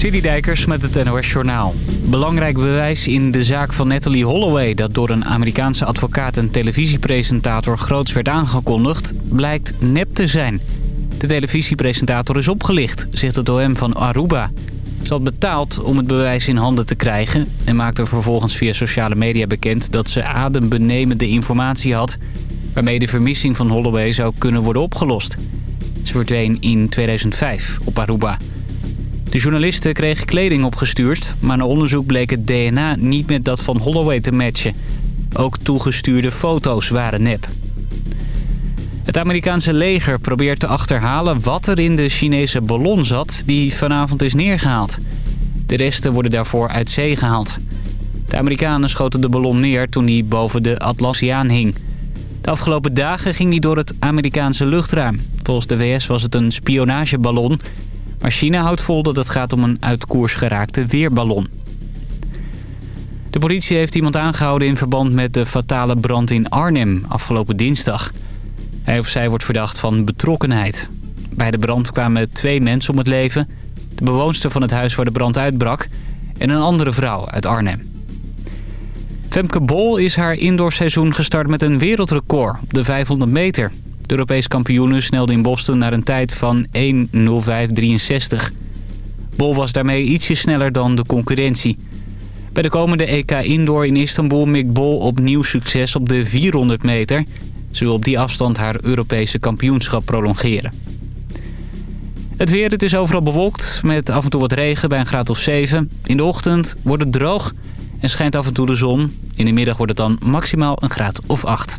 Dijkers met het NOS Journaal. Belangrijk bewijs in de zaak van Natalie Holloway... dat door een Amerikaanse advocaat en televisiepresentator groots werd aangekondigd... blijkt nep te zijn. De televisiepresentator is opgelicht, zegt het OM van Aruba. Ze had betaald om het bewijs in handen te krijgen... en maakte vervolgens via sociale media bekend... dat ze adembenemende informatie had... waarmee de vermissing van Holloway zou kunnen worden opgelost. Ze verdween in 2005 op Aruba... De journalisten kregen kleding opgestuurd, maar na onderzoek bleek het DNA niet met dat van Holloway te matchen. Ook toegestuurde foto's waren nep. Het Amerikaanse leger probeert te achterhalen wat er in de Chinese ballon zat die vanavond is neergehaald. De resten worden daarvoor uit zee gehaald. De Amerikanen schoten de ballon neer toen hij boven de Atlassiaan hing. De afgelopen dagen ging hij door het Amerikaanse luchtruim. Volgens de VS was het een spionageballon maar China houdt vol dat het gaat om een uit koers geraakte weerballon. De politie heeft iemand aangehouden in verband met de fatale brand in Arnhem afgelopen dinsdag. Hij of zij wordt verdacht van betrokkenheid. Bij de brand kwamen twee mensen om het leven. De bewoonster van het huis waar de brand uitbrak en een andere vrouw uit Arnhem. Femke Bol is haar indoorseizoen gestart met een wereldrecord op de 500 meter. De Europees kampioene snelde in Boston naar een tijd van 1.05.63. Bol was daarmee ietsje sneller dan de concurrentie. Bij de komende EK Indoor in Istanbul mikt Bol opnieuw succes op de 400 meter. Ze wil op die afstand haar Europese kampioenschap prolongeren. Het weer, het is overal bewolkt met af en toe wat regen bij een graad of 7. In de ochtend wordt het droog en schijnt af en toe de zon. In de middag wordt het dan maximaal een graad of 8.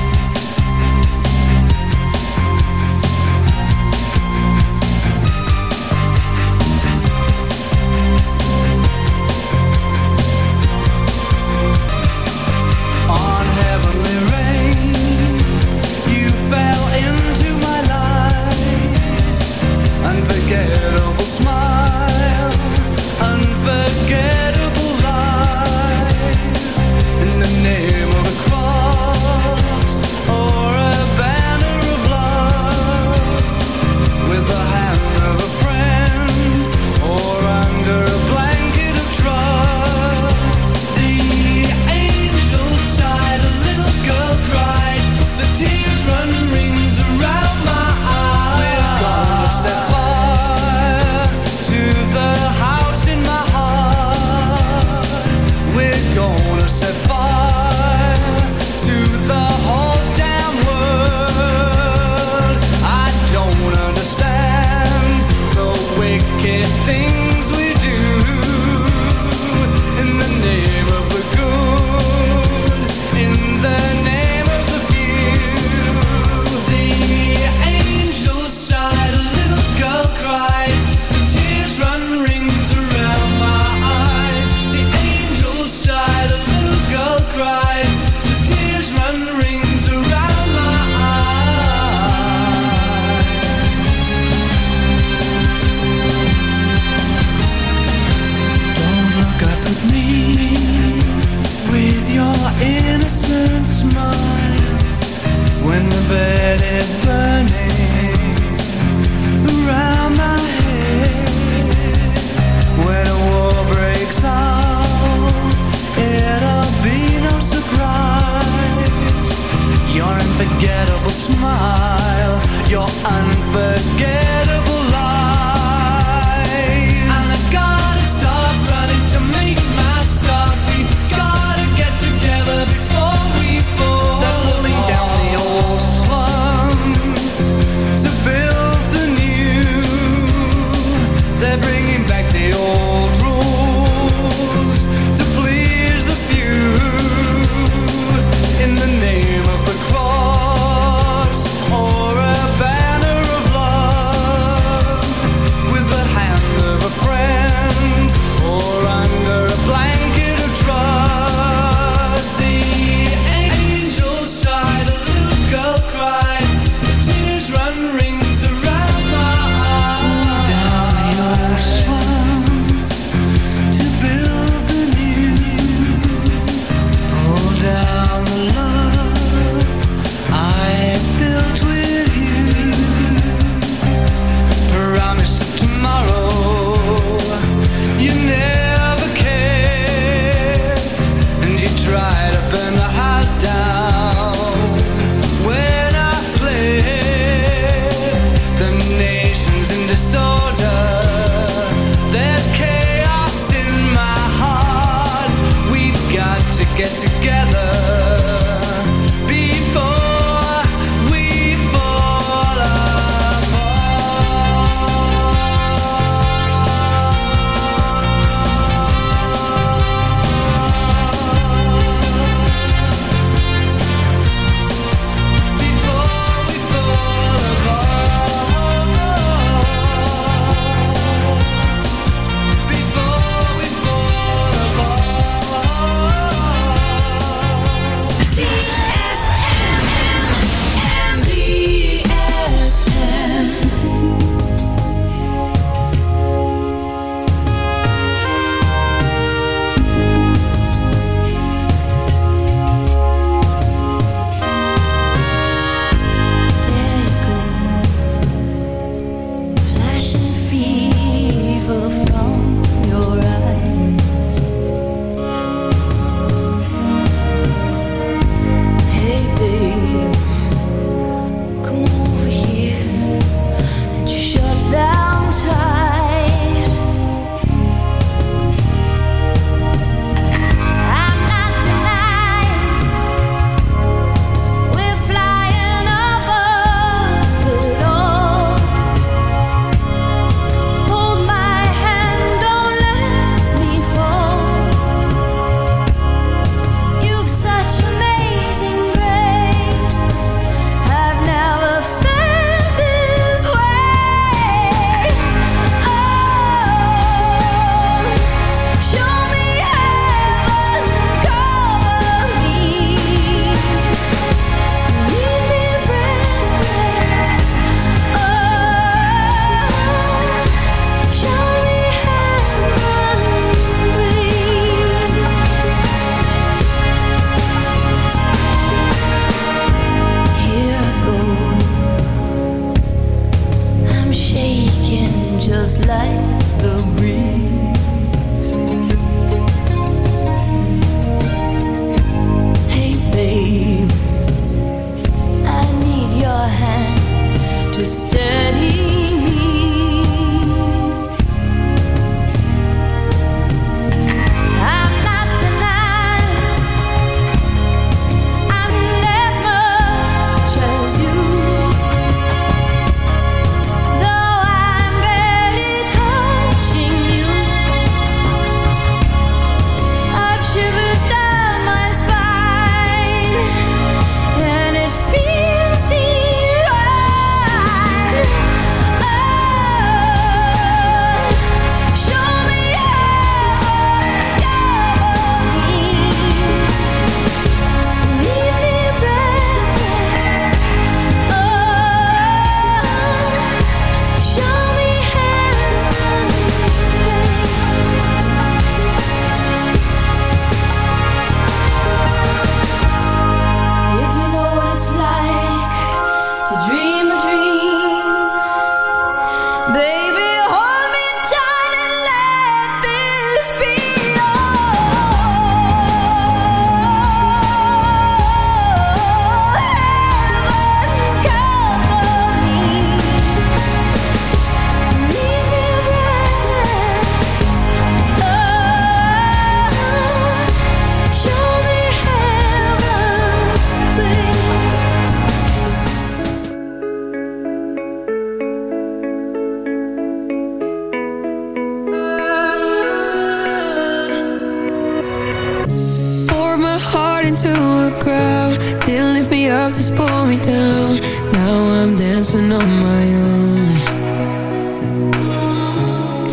up, just pull me down. Now I'm dancing on my own.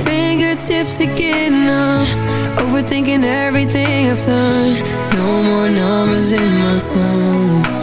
Fingertips again now Overthinking everything I've done. No more numbers in my phone.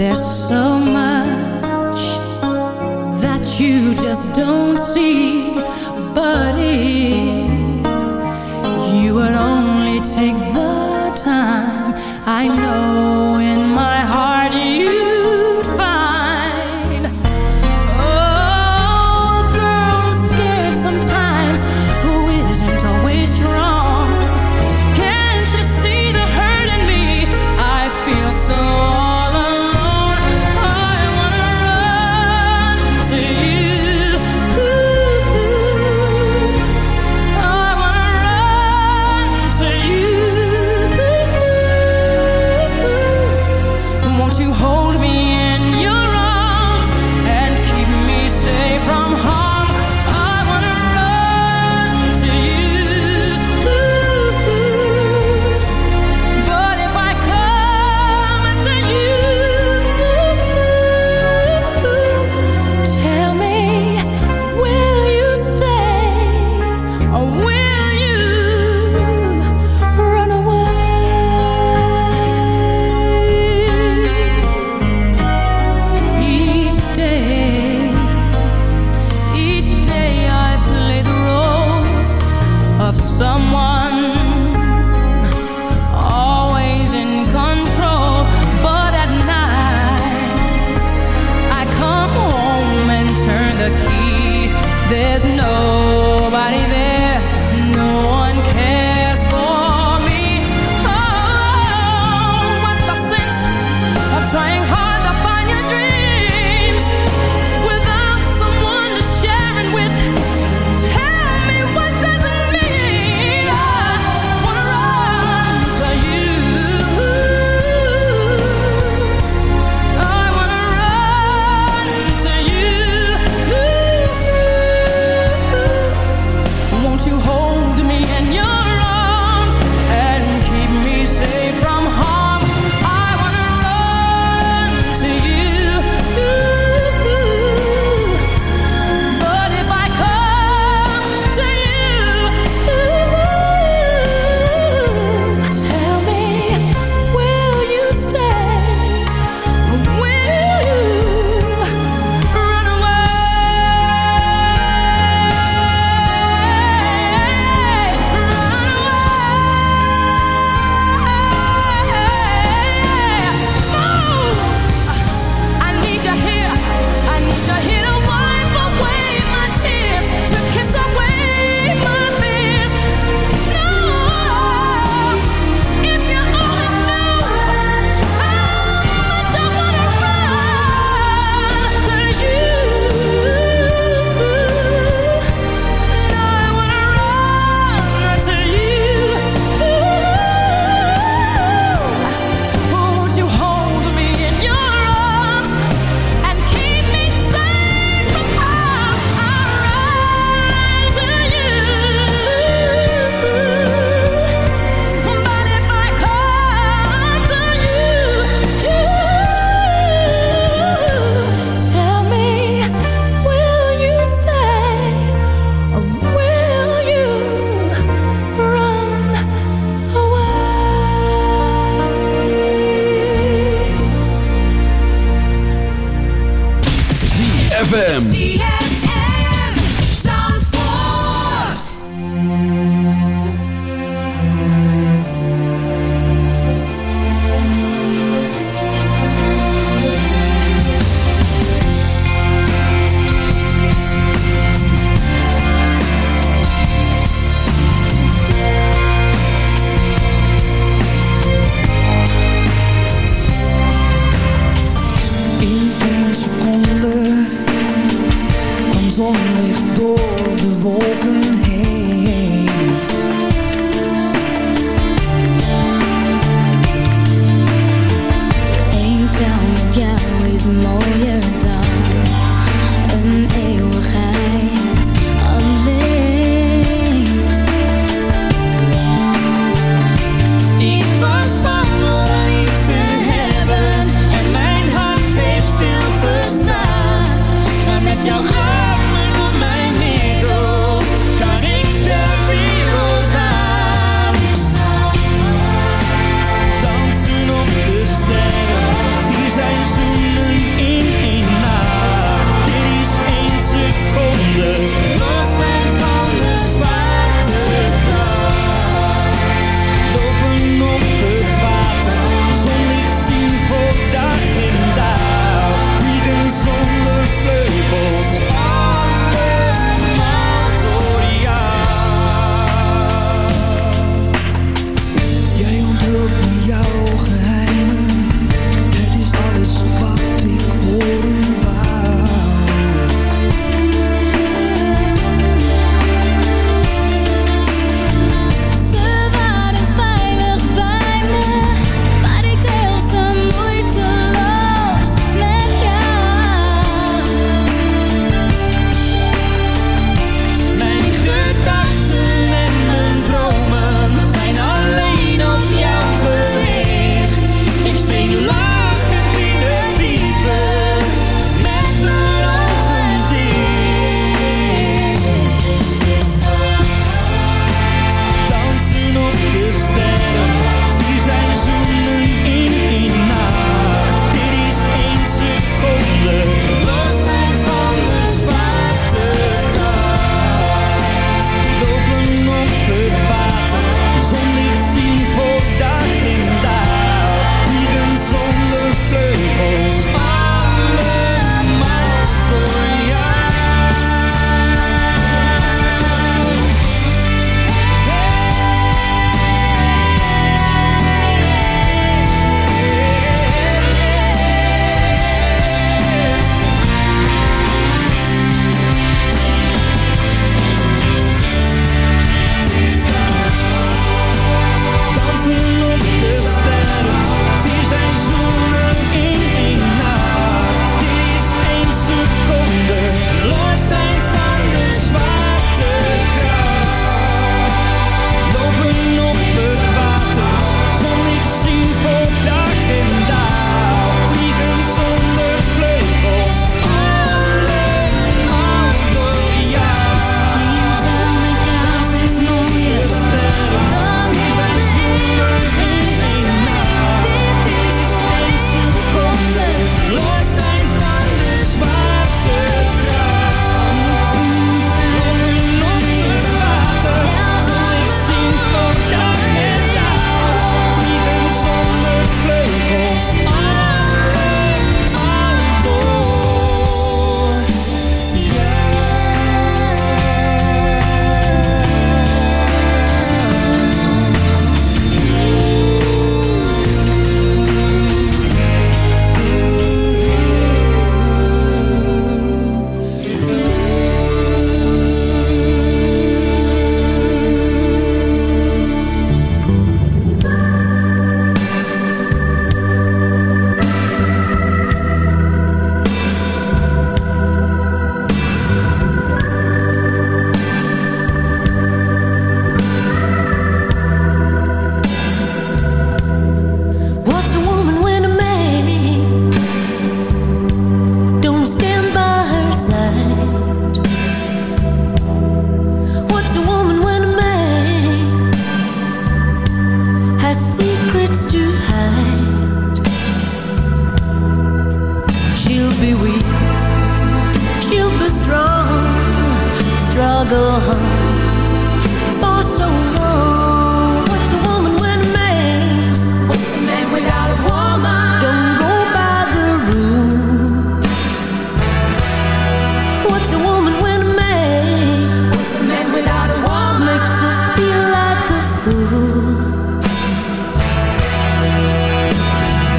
There's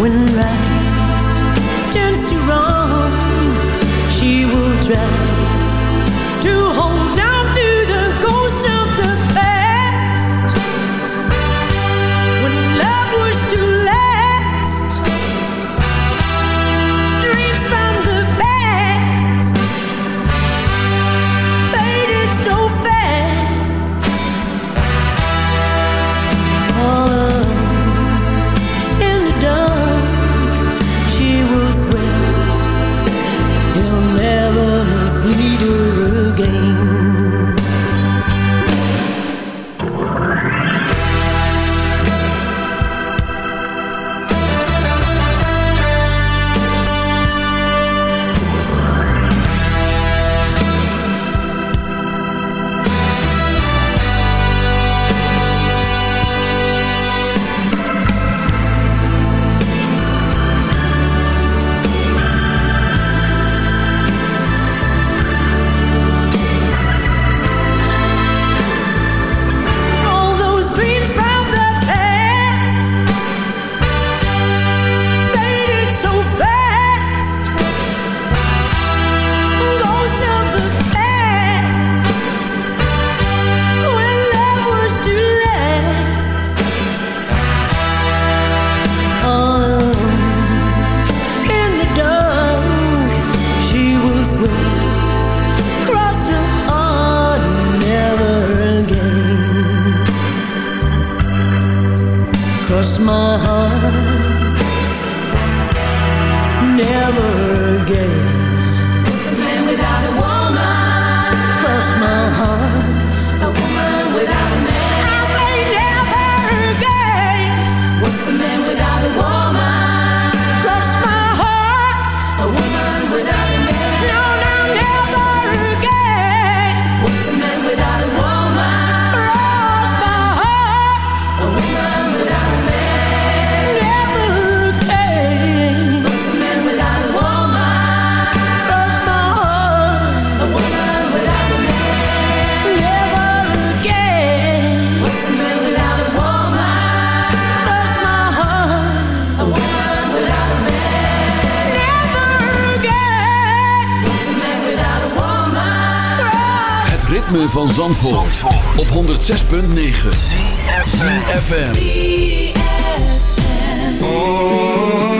When right turns to wrong She will try to hold Can't help myself, so I'm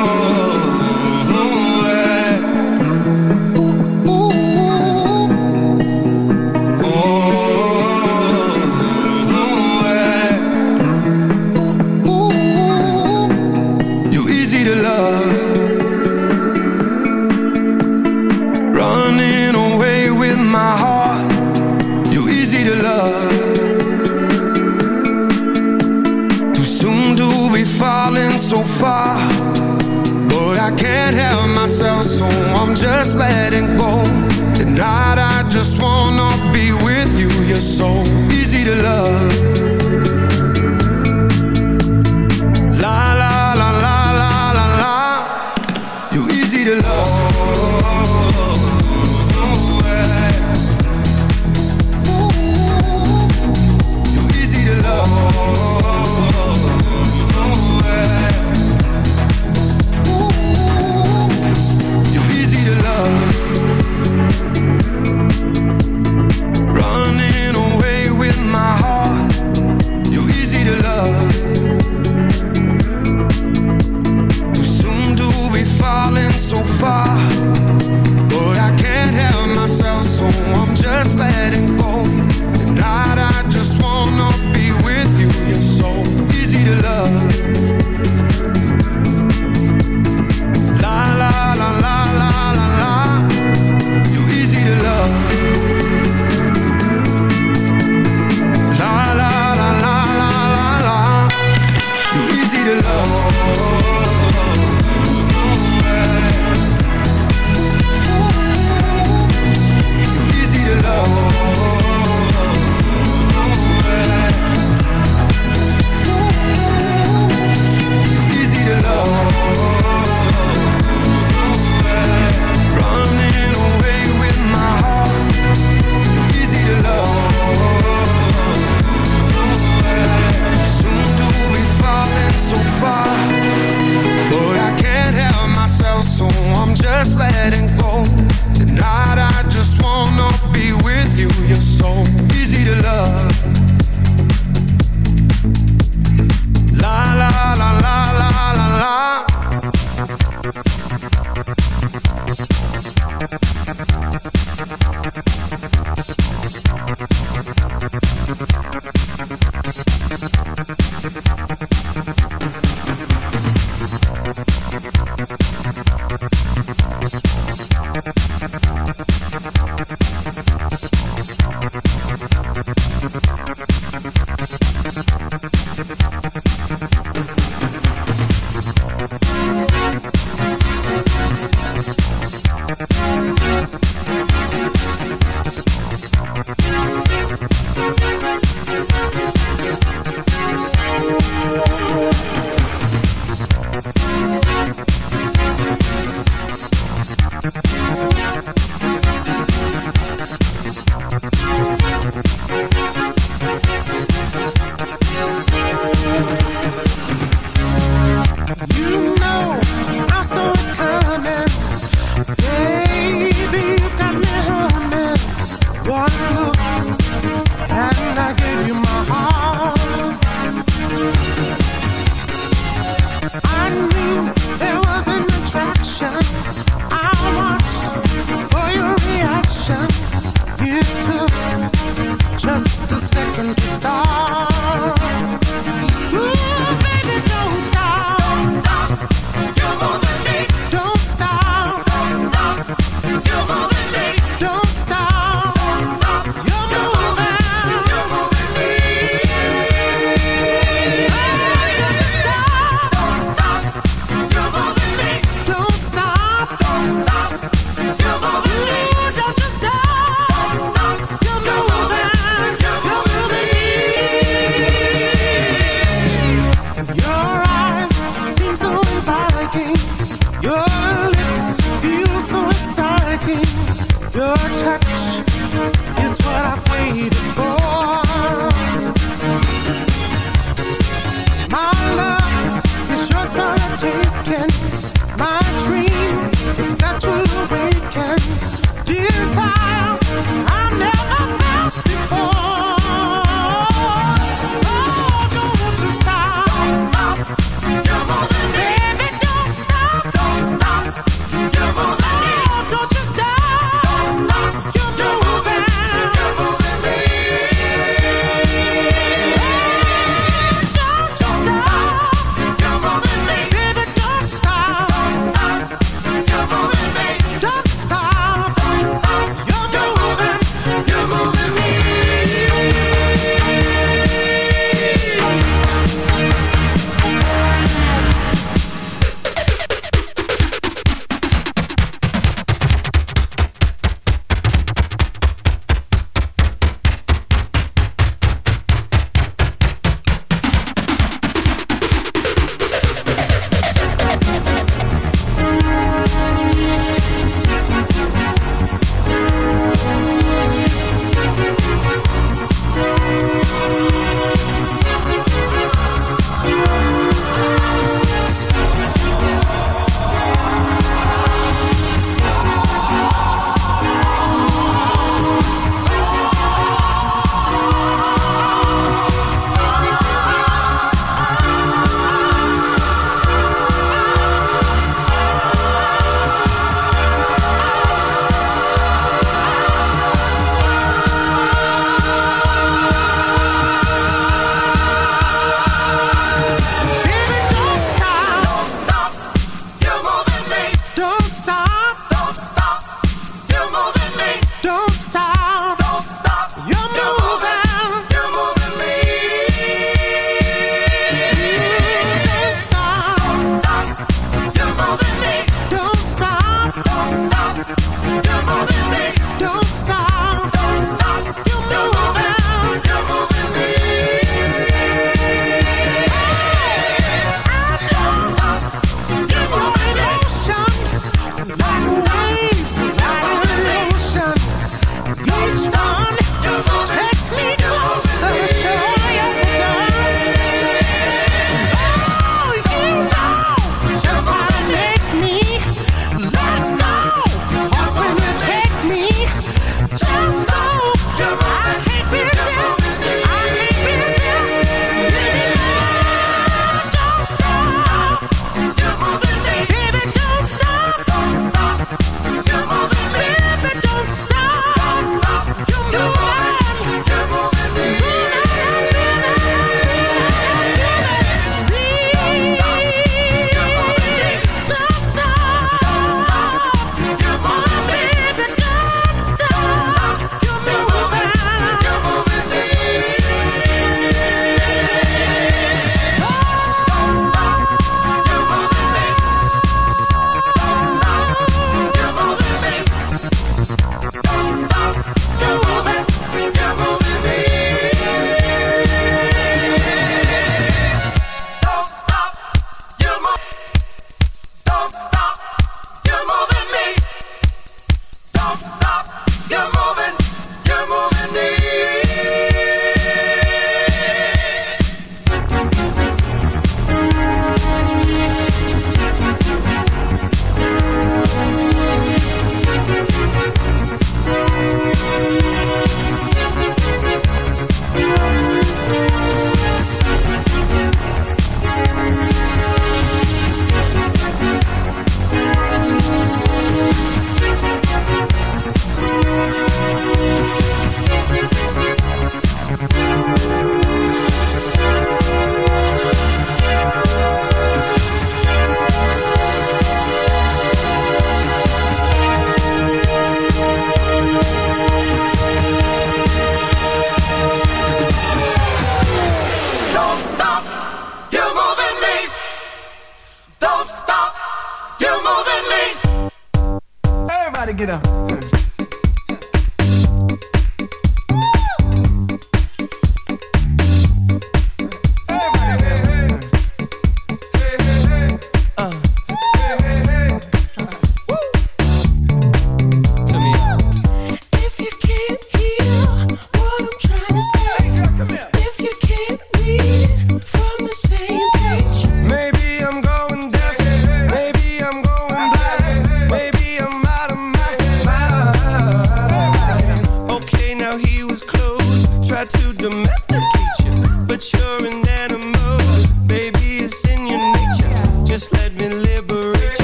my dream. is not true.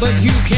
but you can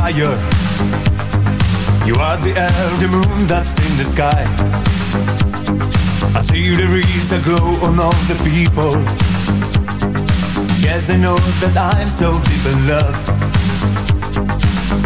desire You are the the moon that's in the sky. I see there is a glow on all the people. Yes, they know that I'm so deep in love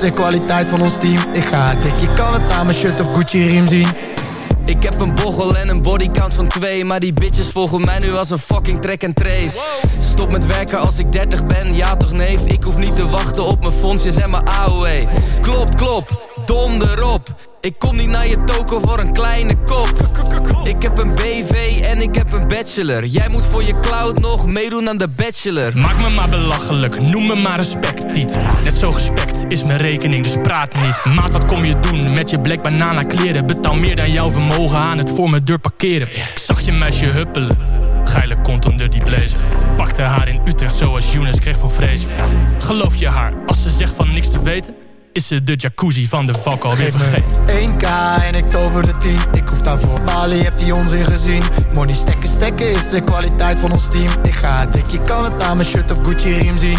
de kwaliteit van ons team. Ik ga dik, je kan het aan mijn shirt of Gucci riem zien. Ik heb een bochel en een bodycount van twee Maar die bitches volgen mij nu als een fucking track and trace. Stop met werken als ik 30 ben, ja toch neef? Ik hoef niet te wachten op mijn fondsjes en mijn AOE Klop, klop, donder op. Ik kom niet naar je toko voor een kleine kop. Ik heb een BV en ik heb een bachelor. Jij moet voor je cloud nog meedoen aan de bachelor. Maak me maar belachelijk, noem me maar Net zo gespekt is mijn rekening, dus praat niet Maat, wat kom je doen met je black banana kleren? Betaal meer dan jouw vermogen aan het voor mijn deur parkeren Ik zag je meisje huppelen, geile kont onder die blazer Pakte haar in Utrecht zoals Younes kreeg van vrees Geloof je haar, als ze zegt van niks te weten is ze de jacuzzi van de vak alweer vergeten. 1k en ik tover de 10. Ik hoef daarvoor Bali, heb die onzin gezien. Money stekken, stekken is de kwaliteit van ons team. Ik ga dik, je kan het aan mijn shirt of Gucci riem zien.